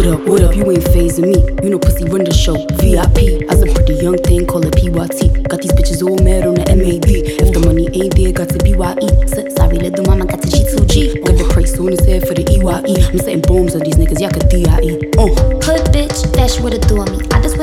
What up, what up? You ain't phasing me. You know pussy run the show. VIP. As a pretty young thing, call it PYT. Got these bitches all mad on the MAD. If the money ain't there, got to BYE. So, sorry, little mama got to G2G. Got the price on his head for the EYE. I'm setting bombs on these niggas, y'all could DIE. Oh. Uh. Hood bitch, that's what it do on me. I just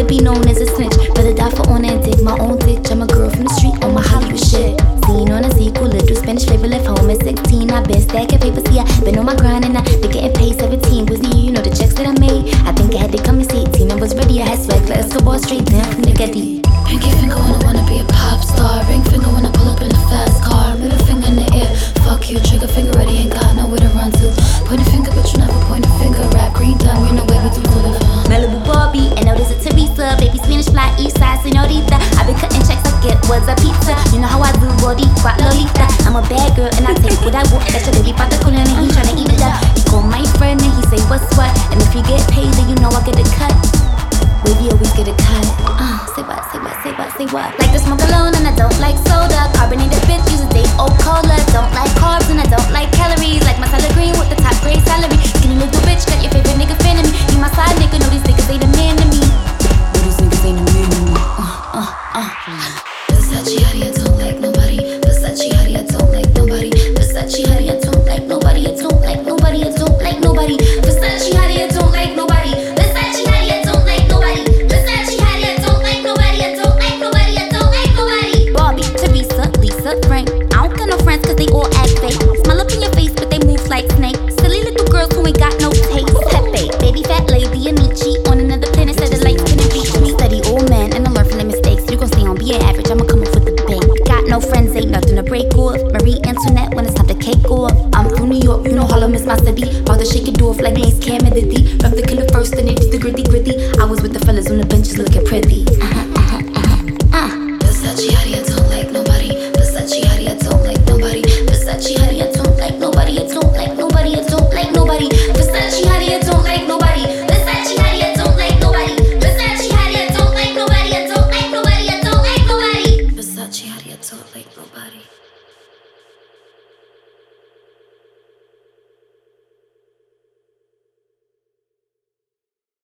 than be known as a snitch. Rather die for honor and dig my own ditch. I'm a girl from the street on my Hollywood shit. Seen on a sequel, little Spanish flavor left home at 16. I been stacking papers, yeah. Been on my grind and I been getting paid 17. Was the you know the checks that I made. I think I had to come to 18. I was ready, I had swag, like Escobar straight down from the Getty. Pinky finger when I wanna be Bad girl, and I take what I want. That's your baby pata con and he tryna eat it up. He call my friend, and he say, what's what? And if you get paid, then you know I get a cut. Baby always get a cut. Uh, say what, say what, say what, say what. Like to smoke alone, and I don't Versace, honey, I don't like nobody. I don't like nobody. I don't like nobody. Versace, honey, I don't like nobody. Versace, don't like nobody. Versace, don't like nobody. Don't like nobody. Don't like nobody. Teresa, Lisa, Frank. I don't got no friends cause they all act fake. Smile up in your face, but they move like snakes. Silly little girls who ain't got no cake off. I'm from New York, you know Harlem is my city. To shake it off like Lace Cam and the D. Rough the killer first, then it is the gritty gritty.